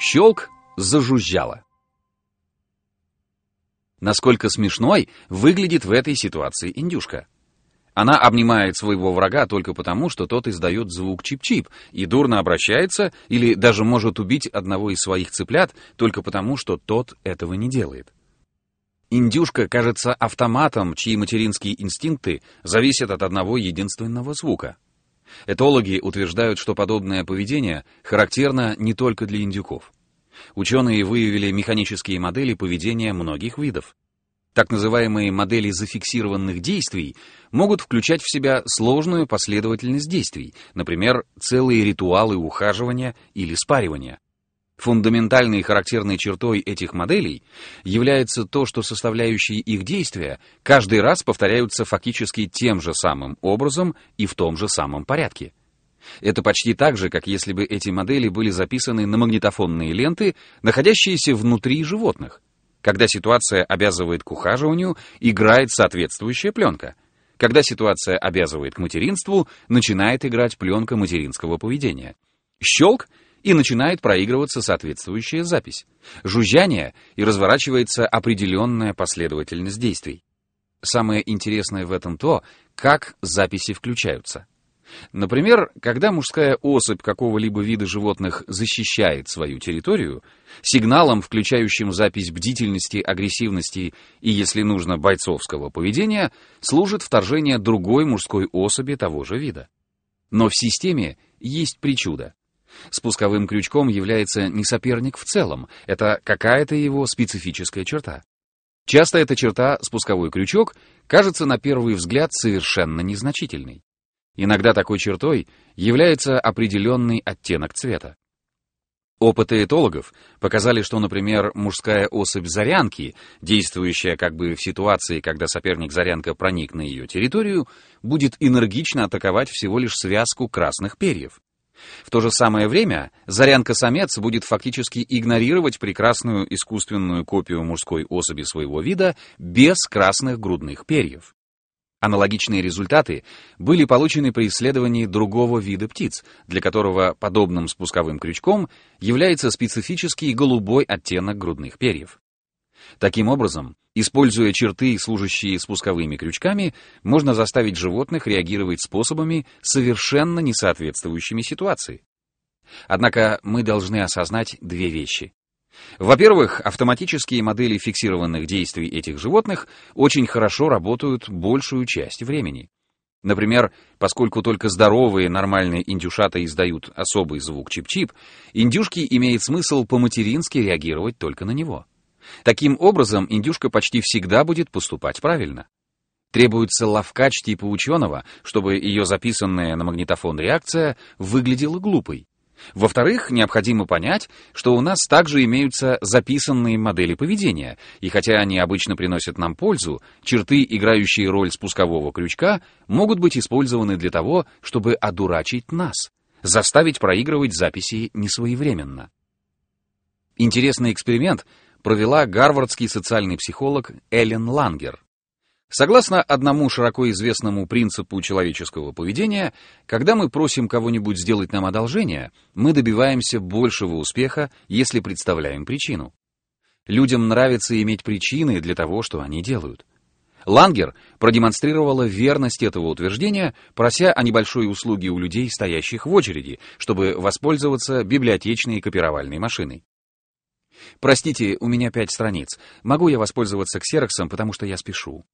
Щелк зажужжало. Насколько смешной выглядит в этой ситуации индюшка. Она обнимает своего врага только потому, что тот издает звук чип-чип и дурно обращается или даже может убить одного из своих цыплят только потому, что тот этого не делает. Индюшка кажется автоматом, чьи материнские инстинкты зависят от одного единственного звука. Этологи утверждают, что подобное поведение характерно не только для индюков. Ученые выявили механические модели поведения многих видов. Так называемые модели зафиксированных действий могут включать в себя сложную последовательность действий, например, целые ритуалы ухаживания или спаривания. Фундаментальной характерной чертой этих моделей является то, что составляющие их действия каждый раз повторяются фактически тем же самым образом и в том же самом порядке. Это почти так же, как если бы эти модели были записаны на магнитофонные ленты, находящиеся внутри животных. Когда ситуация обязывает к ухаживанию, играет соответствующая пленка. Когда ситуация обязывает к материнству, начинает играть пленка материнского поведения. Щелк — и начинает проигрываться соответствующая запись. Жужжание, и разворачивается определенная последовательность действий. Самое интересное в этом то, как записи включаются. Например, когда мужская особь какого-либо вида животных защищает свою территорию, сигналом, включающим запись бдительности, агрессивности и, если нужно, бойцовского поведения, служит вторжение другой мужской особи того же вида. Но в системе есть причуда. Спусковым крючком является не соперник в целом, это какая-то его специфическая черта. Часто эта черта, спусковой крючок, кажется на первый взгляд совершенно незначительной. Иногда такой чертой является определенный оттенок цвета. Опыты этологов показали, что, например, мужская особь зарянки, действующая как бы в ситуации, когда соперник зарянка проник на ее территорию, будет энергично атаковать всего лишь связку красных перьев. В то же самое время зарянка-самец будет фактически игнорировать прекрасную искусственную копию мужской особи своего вида без красных грудных перьев. Аналогичные результаты были получены при исследовании другого вида птиц, для которого подобным спусковым крючком является специфический голубой оттенок грудных перьев. Таким образом, используя черты, служащие спусковыми крючками, можно заставить животных реагировать способами, совершенно не соответствующими ситуации. Однако мы должны осознать две вещи. Во-первых, автоматические модели фиксированных действий этих животных очень хорошо работают большую часть времени. Например, поскольку только здоровые нормальные индюшата издают особый звук чип-чип, индюшке имеет смысл по-матерински реагировать только на него. Таким образом, индюшка почти всегда будет поступать правильно. Требуется ловкач типа ученого, чтобы ее записанная на магнитофон реакция выглядела глупой. Во-вторых, необходимо понять, что у нас также имеются записанные модели поведения, и хотя они обычно приносят нам пользу, черты, играющие роль спускового крючка, могут быть использованы для того, чтобы одурачить нас, заставить проигрывать записи несвоевременно. Интересный эксперимент провела гарвардский социальный психолог Эллен Лангер. Согласно одному широко известному принципу человеческого поведения, когда мы просим кого-нибудь сделать нам одолжение, мы добиваемся большего успеха, если представляем причину. Людям нравится иметь причины для того, что они делают. Лангер продемонстрировала верность этого утверждения, прося о небольшой услуге у людей, стоящих в очереди, чтобы воспользоваться библиотечной копировальной машиной. Простите, у меня пять страниц. Могу я воспользоваться ксероксом, потому что я спешу?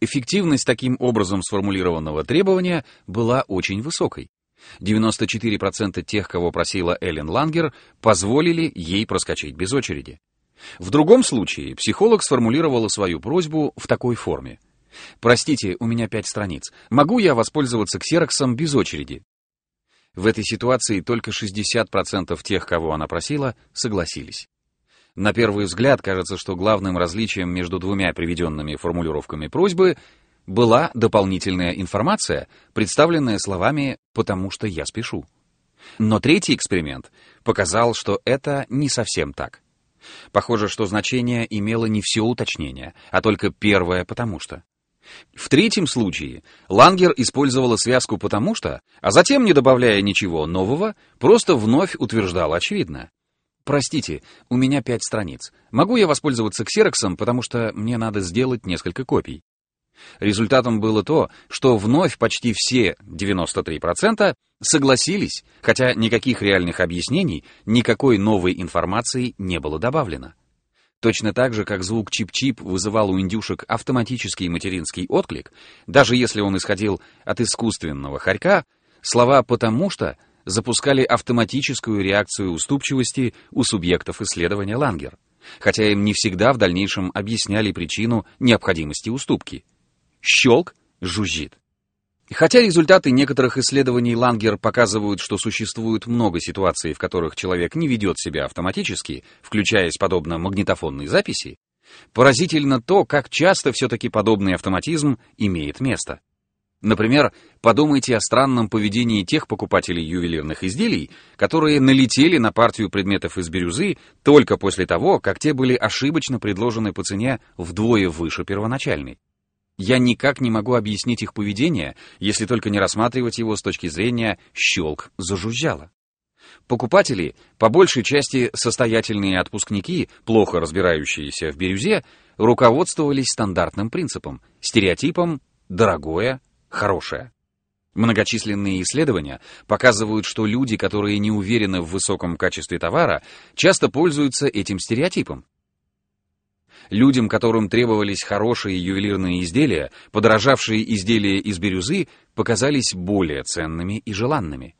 Эффективность таким образом сформулированного требования была очень высокой. 94% тех, кого просила Эллен Лангер, позволили ей проскочить без очереди. В другом случае психолог сформулировала свою просьбу в такой форме. «Простите, у меня пять страниц. Могу я воспользоваться ксероксом без очереди?» В этой ситуации только 60% тех, кого она просила, согласились. На первый взгляд кажется, что главным различием между двумя приведенными формулировками просьбы была дополнительная информация, представленная словами «потому что я спешу». Но третий эксперимент показал, что это не совсем так. Похоже, что значение имело не все уточнение, а только первое «потому что». В третьем случае Лангер использовала связку «потому что», а затем, не добавляя ничего нового, просто вновь утверждала очевидное. Простите, у меня пять страниц. Могу я воспользоваться ксероксом, потому что мне надо сделать несколько копий? Результатом было то, что вновь почти все 93% согласились, хотя никаких реальных объяснений, никакой новой информации не было добавлено. Точно так же, как звук чип-чип вызывал у индюшек автоматический материнский отклик, даже если он исходил от искусственного хорька, слова «потому что» запускали автоматическую реакцию уступчивости у субъектов исследования Лангер, хотя им не всегда в дальнейшем объясняли причину необходимости уступки. Щелк жужжит. Хотя результаты некоторых исследований Лангер показывают, что существует много ситуаций, в которых человек не ведет себя автоматически, включаясь подобно магнитофонной записи, поразительно то, как часто все-таки подобный автоматизм имеет место. Например, подумайте о странном поведении тех покупателей ювелирных изделий, которые налетели на партию предметов из бирюзы только после того, как те были ошибочно предложены по цене вдвое выше первоначальной. Я никак не могу объяснить их поведение, если только не рассматривать его с точки зрения «щелк зажужжало». Покупатели, по большей части состоятельные отпускники, плохо разбирающиеся в бирюзе, руководствовались стандартным принципом, стереотипом «дорогое, хорошее». Многочисленные исследования показывают, что люди, которые не уверены в высоком качестве товара, часто пользуются этим стереотипом. Людям, которым требовались хорошие ювелирные изделия, подорожавшие изделия из бирюзы показались более ценными и желанными.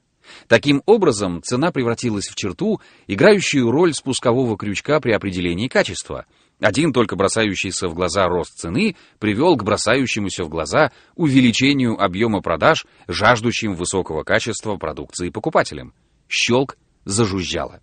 Таким образом, цена превратилась в черту, играющую роль спускового крючка при определении качества. Один только бросающийся в глаза рост цены привел к бросающемуся в глаза увеличению объема продаж, жаждущим высокого качества продукции покупателям. Щелк зажужжало.